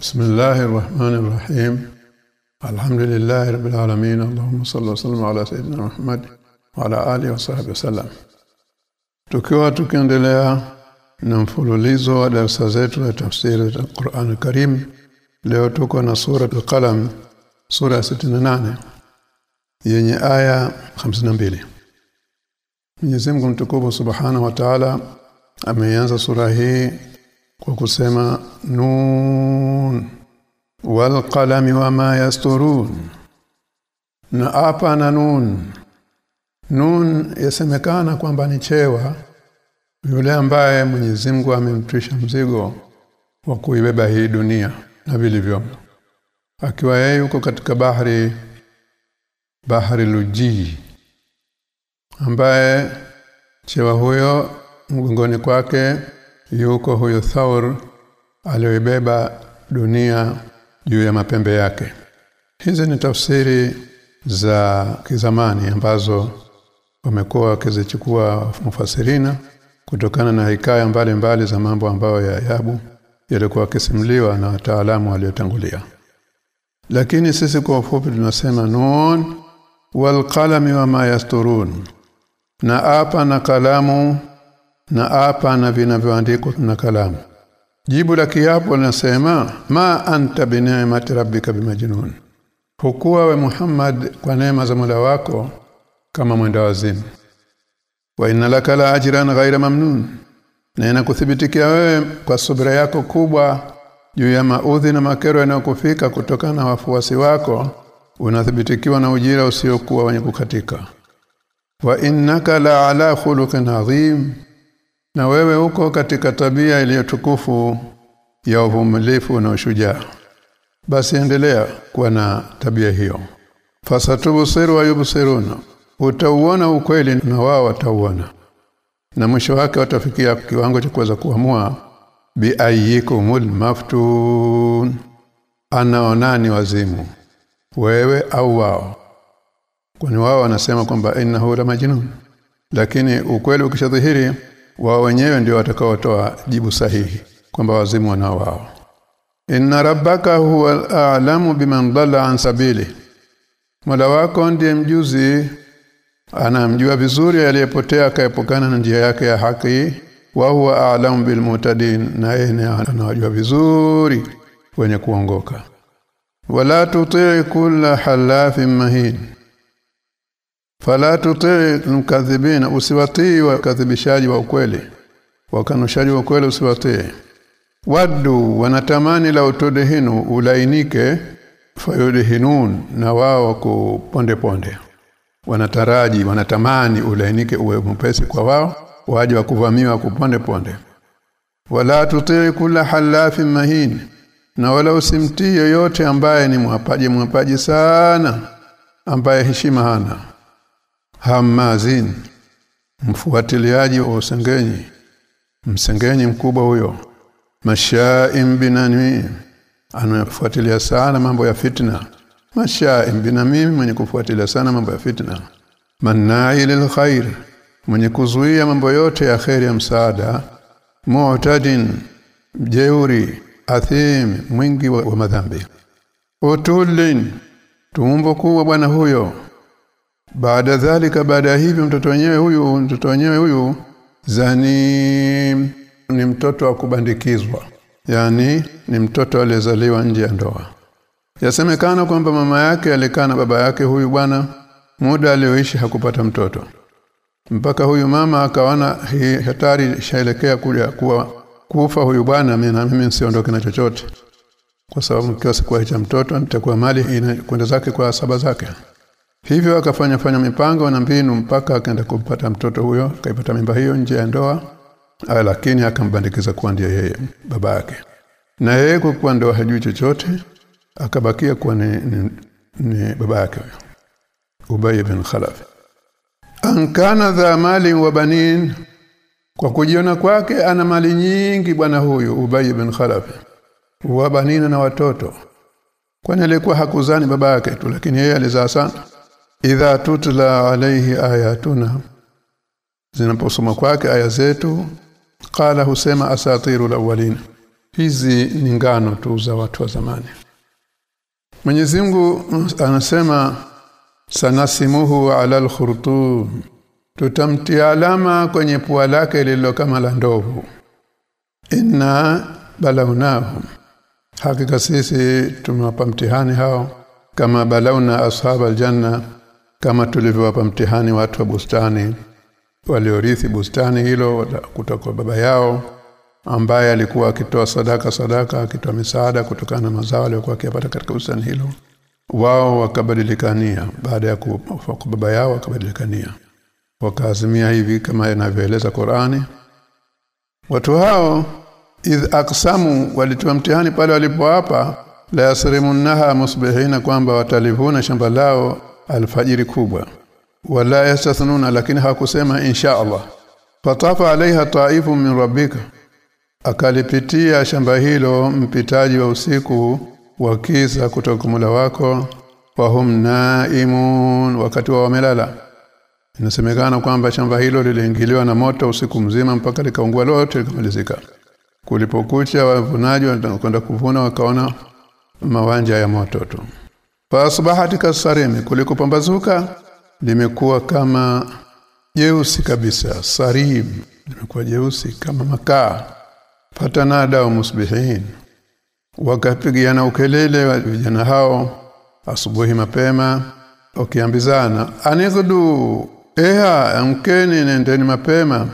بسم الله الرحمن الرحيم الحمد لله رب العالمين اللهم صل وسلم على سيدنا محمد وعلى اله وصحبه وسلم tukiwa tukiendelea na mfululizo wa darasa zetu ya tafsiri ya Qur'an Karim leo tuko na sura al-Qalam sura ya 68 yenye aya 52 Mwenyezi Mungu mtukufu Subhanahu wa Ta'ala ameanza sura hii kwa kusema nun wal qalami wama yasturun. Na apa na nun. Nun yasemekana kwamba ni chewa yule ambaye Mwenyezi Mungu amemtwisha mzigo wa kuibeba hii dunia na vilivyomo. Akiwa yeye yuko katika bahari bahari luji ambaye chewa huyo mgongoni kwake yuko huyo Thaur aliyoibeba dunia juu ya mapembe yake. Hizi ni tafsiri za kizamani ambazo wamekuwa wakizichukua mufasirina kutokana na hikaya mbalimbali mbali za mambo ambayo ya ayabu yalikuwa yakisimuliwa na wataalamu waliotangulia. Lakini sisi kwa ufupi tunasema nun wal qalami wama yasturun. Na apa na kalamu na apa na vinavyoandikwa na kalamu. Jibu la kiapo linasema ma anta bi ni'mati rabbika bimajnun hukuwa we Muhammad kwa neema za Mola wako kama mwenda wazimu. Wa inna laka la ajran ghaira mamnun. Na inakuthibitikia wewe kwa subira yako kubwa juu ya maudhi na makero yanayokufika kutokana na wafuasi wako unathibitikiwa na ujira usiokuwa wenye kukatika. Wa innaka la ala khuluqin adhim na wewe uko katika tabia iliyotukufu ya uvumilifu na ushujaa. Basi endelea kuwa na tabia hiyo. Fasatubu siru wa yubsiruna. Utauona ukweli na wao watauona. Na mwisho wake watafikia kiwango cha kuweza kuamua bi ayyikumul maftun. Anaonani wazimu? Wewe au wao? Kwani wao wanasema kwamba innahu la majnun. Lakini ukweli ukishadhihiri wao wenyewe ndio watakaotoa jibu sahihi kwamba wazimu wanao wao. Inna rabbaka huwa a'lamu biman dhalla an sabili. Mola wako ndiye mjuzi anamjua vizuri aliyepotea akaepukana na njia yake ya haki wa huwa a'lamu bil mutadin na yeye anajua vizuri wenye kuongoka. Wala tuti kulla halafin mahin fala tuti mkadhibina usiwatii wakadhibishaji wa ukweli. Wakanushaji wa ukweli usiwatii. Waddu wanatamani la utudhinu ulainike fayudhinun na wao kuponde ponde wanataraji wanatamani ulainike uwe mpesi kwa wao waje wakuvamiwa kuponde ponde wala tutii kula halafin mahin na wala usimtii yoyote ambaye ni mwapaji mwapaji sana ambaye heshima hana hamazin mfuatiliaji wa usengenyi msengenyi mkubwa huyo mashaim binani anafuatilia sana mambo ya fitna. Mashaim binamim mwenye kufuatilia sana mambo ya fitna. Manai lil khair mwenye kuzuia mambo yote ya khair ya msaada. Mu'tadin jeuri athim mwingi wa, wa madhambi. Utulin tumbo kubwa bwana huyo baada dhalika baada hivyo mtoto wenyewe huyu mtoto wenyewe huyu zani ni mtoto wa kubandikizwa. Yani ni mtoto aliyezaliwa nje ya ndoa. Yasemekana kwamba mama yake alikaa na baba yake huyu bwana muda alioishi hakupata mtoto. Mpaka huyu mama akaona hatari shaelekea kuja kuwa kufa huyu bwana mimi na mimi nsiondoke na chochote. Kwa sababu kiasi kwa cha mtoto nitakuwa mali kwenda zake kwa saba zake hivyo akafanya fanya mipango na mbinu mpaka akaenda kupata mtoto huyo akaipata mimba hiyo nje ya ndoa lakini akambandikiza kuwa ndiye yeye baba yake. Na yeye kwa kuwa ndio hajui chochote akabakia kuwa ni, ni, ni baba yake huyo Ubay ibn Khalaf. Ankana dha mali wa banin kwa kujiona kwake ana mali nyingi bwana huyu Ubay ibn Khalaf wa banina na watoto. Kwani alikuwa hakuzani baba yake tu lakini yeye alizaa sana idha tutla alayhi ayatuna. Zinaposoma kwake aya zetu qala husema asatiru alawalin hizi ni ngano tu za watu wa zamani. Mwenyezi Mungu anasema sanasimuhu ala alkhurtum tutamtia alama kwenye pua lake lililo kama la ndovu. Inna balawnahum. Hakika sisi tumewapa mtihani hao kama balauna ashab aljanna kama tulivyowapa mtihani watu wa bustani waliorithi bustani hilo kutoka kwa baba yao ambaye alikuwa akitoa sadaka sadaka akitoa misaada kutokana na mazao aliyokuwa akipata katika bustani hilo wao wakabadilikania baada ya kufa kwa baba yao wakabadilikania wakaazimia hivi kama inavyoeleza Qur'ani. Watu hao idh aqsamu walitoa mtihani pale walipoapa la yasrimunnaha musbihina kwamba watalivuna shamba lao alfajiri kubwa. Wala yastathnuna lakini hakusema insha Allah. Fatafa alaiha taifu min rabbika. Akalipitia shamba hilo mpitaji wa usiku wa kisa kutoka mula wako. Wahum naimun wakati wa wamelala. Inasemekana kwamba shamba hilo liliingiliwa na moto usiku mzima mpaka likaungua lote likamalizika. Kulipokucha wavunaji wanakwenda kuvuna wakaona mawanja ya moto tu fasbahati kasarimi kulikopambazuka limekuwa kama jeusi kabisa. Sarim limekuwa jeusi kama makaa. Fatanada wa musbihin. Wakapigiana ukelele vijana hao asubuhi mapema wakiambizana anigdu eha amkeni nendeni mapema.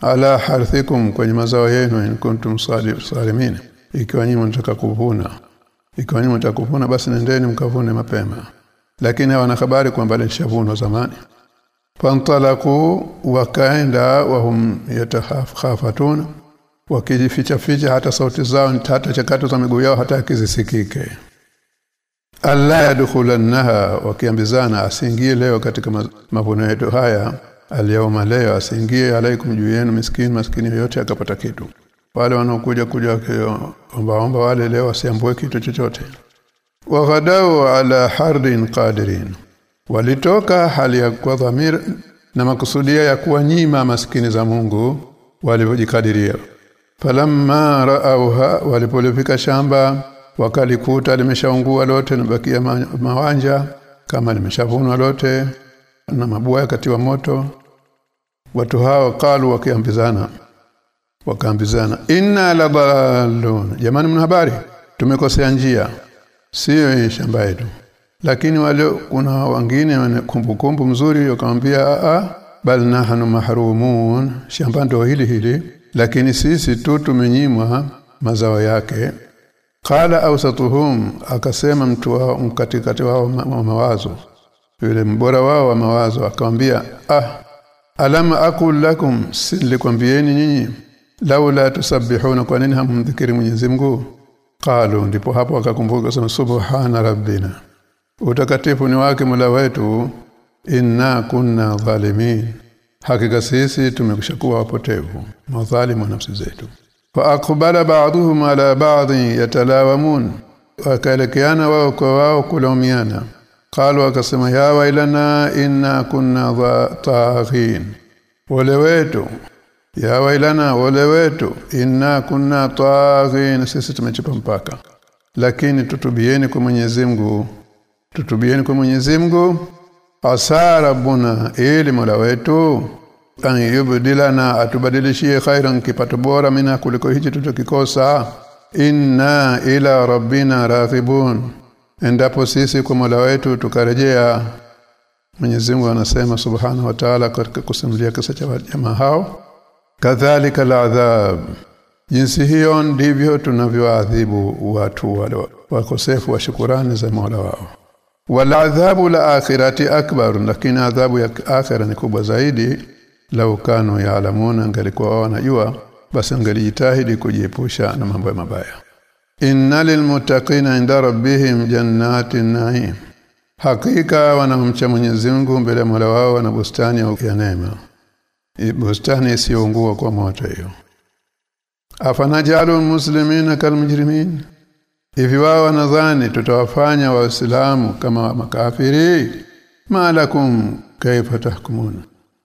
Ala harthikum kwenye mazao yenu in kuntum salimin. Ikiwa nyinyi mnataka kuvuna ikiwa nyinyi mtakuvuna basi nendeni mkavune mapema. Lakini hawana habari kwamba lishavunwa zamani. Fantalaku wakaenda wahum yatahafatun wakijificha ficha hata sauti zao hata chakato za miguu yao hata kizisikike alla yadkhulannaha wakiambizana asiingie leo katika mavuno yetu haya. Aliyoma leo asiingie alaikum juu yenu miskini maskini yote akapata kitu wale wanaokuja kuja omba omba wale leo wasiambue kitu chochote. Waghadau ala hardin qadirin. Walitoka hali ya kwa dhamir na makusudia ya kuwanyima maskini za Mungu walivyojikadiria. Falamma raauha walipolifika shamba wakalikuta limeshaungua lote na bakia mawanja kama limeshavunwa lote na mabua yakatiwa moto. Watu hao kalu wakiambizana wakaambizana inna la dalun jamani mna habari? Tumekosea njia. Sio shamba yetu. Lakini wale kuna wengine wana kumbukumbu mzuri wakamwambia a bal nahnu mahrumun. Shamba ndo hili hili. Lakini sisi tu tumenyimwa mazao yake. Qala awsatuhum akasema mtu wao mkatikati wao mawazo. Yule mbora wao wa mawazo akamwambia ah alam aqul lakum silikwambieni nyinyi laula tusabbihuna kwa nini hamdhikiri Mwenyezi Mungu? Qalu ndipo hapo akakumbuka sema subhana rabbina. Utakatifu ni wake Mola wetu. Inna kunna zalimin. Hakika sisi tumekushakuwa wapotevu madhalimu nafsi zetu. Fa aqbala ba'dhum ala ba'dhi yatalawamun. Wakaelekeana wao kwa wao kulaumiana. Qalu akasema ya wailana inna kunna taghin wale wetu ya wailana wale wetu inna kunna taghin sisi tumechupa mpaka. Lakini tutubieni kwa Mwenyezi Mungu tutubieni kwa Mwenyezi Mungu. Asara buna ili mola wetu an yubdilana atubadilishie khairan kipato bora mina kuliko hichi tutokikosa inna ila rabbina raghibun endapo sisi kwa mola wetu tukarejea. Mwenyezi Mungu anasema subhanahu wa ta'ala katika kusimulia kisa cha jamaa hao kadhalika al'adhab. Jinsi hiyo ndivyo tunavyoadhibu watu wale wakosefu wa shukurani za Mola wao. Waladhabu la akhirati akbar lakini adhabu ya akhira ni kubwa zaidi. Lau kanu yaalamuna angalikuwa wanajua basi angalijitahidi kujiepusha na mambo ya mabaya. Inna lilmuttaqina inda rabbihim jannatin na'im. Hakika wanamcha Mwenyezi Mungu mbele ya Mola wao na bustani ya neema bustani isiyoungua kwa moto hiyo. Afanajalu muslimina kalmujrimin hivi wao wanadhani tutawafanya waislamu kama makafiri? Malakum kaifa tahkumuna?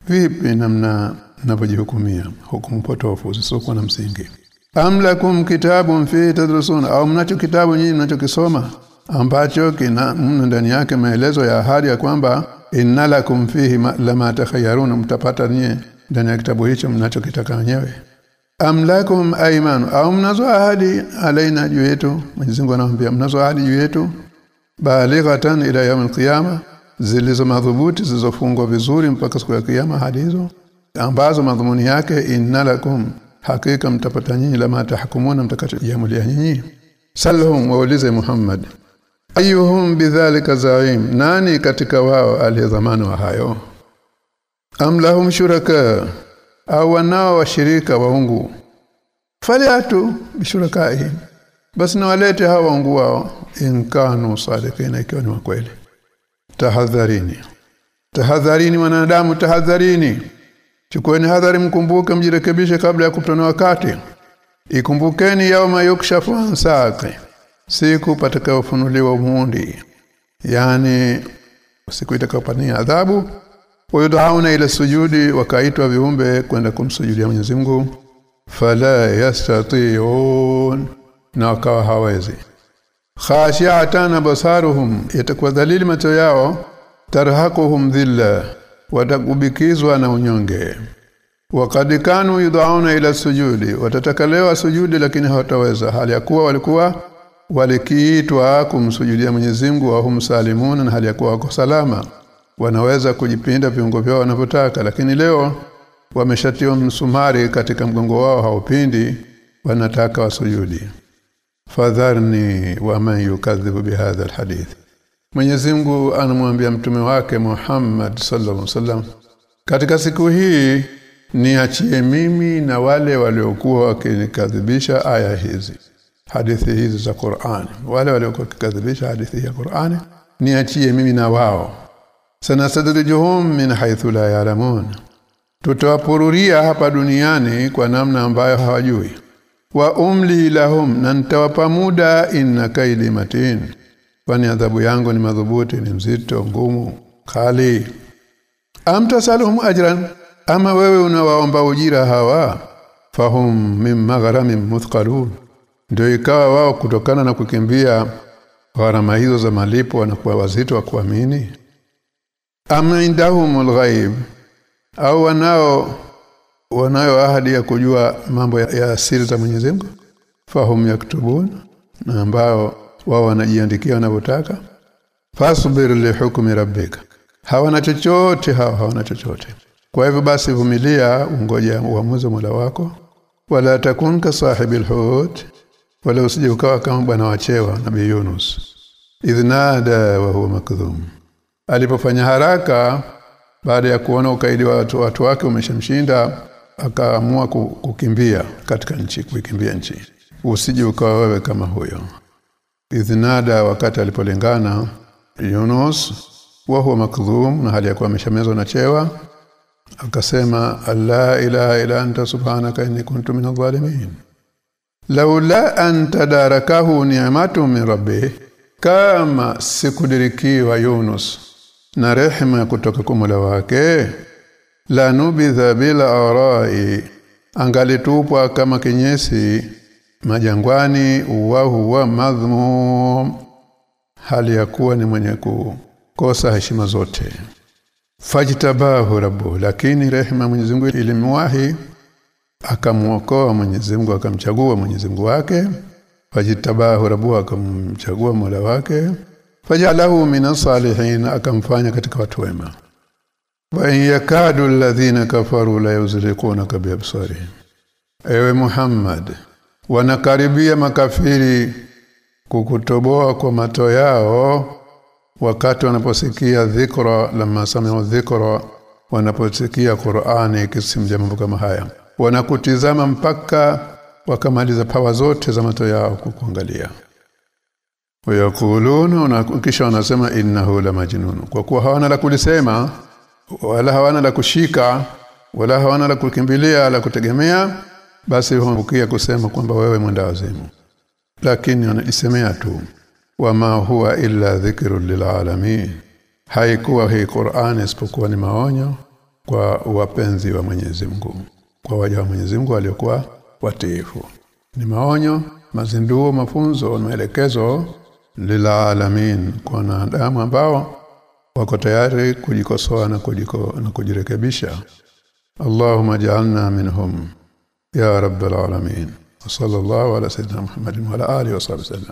Vipi namna mnapojihukumia hukumu potofu zisizokuwa na msingi? Amlakum kitabu kitabun fi tadrusun au mnacho kitabu nyinyi mnachokisoma? Ambacho kina mna ndani yake maelezo ya ahadi ya kwamba inna lakum fihi lama takhayyaruna? Mtapata nyie ndani ya kitabu hicho mnachokitaka wenyewe. Amlakum aymanu au mnazo ahadi alaina juu yetu? Mwenyezi Mungu anawaambia mnazo ahadi juu yetu? Balighatan ila yawm alqiyama zilizo madhubuti zilizofungwa vizuri mpaka siku ya kiyama ahadi hizo ambazo madhumuni yake innalakum hakika mtapata nyinyi lama tahkumuna mtakachojamulia nyinyi. Salhum waulize Muhammad ayuhum bidhalika zaim nani katika wao aliyedhamana wa hayo am lahum shuraka au wanao washirika waungu faliatu bishurakai basi nawalete hawa waungu wao inkanu sadikina ikiwa ni kweli tahadharini. Tahadharini wanadamu tahadharini. Chukueni hadhari mkumbuke mjirekebishe kabla ya kupitana wakati. Ikumbukeni yauma yukshafu ansaqi siku patakayofunuliwa muundi yani siku itakayopania adhabu wayudhauna ila sujudi wakaitwa viumbe kwenda kumsujudia Mwenyezi Mungu. Fala yastati'un na wakawa hawezi. Khashi'atan basaruhum yatakuwa dhalili macho yao. Tarhakuhum dhilla watakubikizwa na unyonge. Wakad kanu yudhauna ila sujudi watatakalewa sujudi lakini hawataweza. Hali ya kuwa walikuwa walikiitwa kumsujudia Mwenyezi Mungu wa hum salimuna na hali ya kuwa wako salama wanaweza kujipinda viungo vyao wanavyotaka lakini leo wameshatiwa msumari katika mgongo wao haupindi wanataka wasujudi. Fadharni wa man yukadhibu bihadha alhadith. Mwenyezi Mungu anamwambia mtume wake Muhammad sallallahu alaihi wasallam katika siku hii niachie mimi na wale waliokuwa wakinikadhibisha aya hizi hadithi hizi za Qur'an. Wale waliokuwa wakikadhibisha hadithi ya Qur'an niachie mimi na wao sanastadrijuhum min haythu la ya'lamun. Tutawapururia hapa duniani kwa namna ambayo hawajui. Wa umli lahum na nitawapa muda inna kaidi matin. Kwani adhabu yangu ni madhubuti ni mzito ngumu kali. Amtasaluhum ajran ama wewe unawaomba ujira hawa? Fahum min magharamin muthqalun. Ndio ikawa wao kutokana na kukimbia gharama hizo za malipo wanakuwa wazito wa kuamini am indahumul ghaib au wanao wanayo ahadi ya kujua mambo ya, siri za Mwenyezi Mungu? Fahum yaktubun na ambao wao wanajiandikia wanavyotaka. Fasbir li hukmi rabbika hawana chochote hawa hawana chochote. Kwa hivyo basi vumilia ungoja uamuzi Mola wako. Wala takun ka sahibil hut wala usije ukawa kama bwana wachewa nabii Yunus. Idhnada wa huwa makdhum alipofanya haraka baada ya kuona ukaidi wa watu, watu wake umeshamshinda akaamua kukimbia katika nchi kuikimbia nchi. Usije ukawa wewe kama huyo. Idhnada wakati alipolengana Yunus wa huwa makdhum na hali ya kuwa ameshamezwa na chewa akasema alla ilaha ila anta subhanaka inni kuntu minadh dhalimin laula an tadarakahu ni'matun min rabbi kama sikudirikiwa Yunus na rehema kutoka kwa Mola wake. La nubidha bila arai angalitupwa kama kinyesi majangwani wa huwa madhmum hali ya kuwa ni mwenye kukosa heshima zote. Fajtabahu rabbu lakini rehema Mwenyezi Mungu ilimwahi akamuokoa Mwenyezi Mungu akamchagua Mwenyezi Mungu wake. Fajtabahu rabbu akamchagua Mola wake fajalahu minas salihin akamfanya katika watu wema. Wa yakadu alladhina kafaru la yuzliqunaka biabsarihim ewe Muhammad wanakaribia makafiri kukutoboa kwa mato yao wakati wanaposikia dhikra lama sami'u dhikra wanaposikia Qur'ani ikisimja mambo kama haya. Wanakutizama mpaka wakamaliza pawa zote za mato yao kukuangalia wayakuluna na kisha wanasema innahu la majnun. Kwa kuwa hawana la kulisema wala hawana la kushika wala hawana la kukimbilia la kutegemea basi huambukia kusema kwamba wewe mwenda wazimu. Lakini wanaisemea tu wama huwa illa dhikrun lilalamin haikuwa hii Qur'an isipokuwa ni maonyo kwa wapenzi wa Mwenyezi Mungu kwa waja wa Mwenyezi Mungu waliokuwa watiifu. Ni maonyo mazinduo mafunzo na maelekezo lilalamin kwa wanadamu ambao wako tayari kujikosoa na kujiko, na kujirekebisha. Allahumma ja'alna minhum ya rabbal alamin. Sallallahu ala sayyidina Muhammadin wa ala alihi wa sahbihi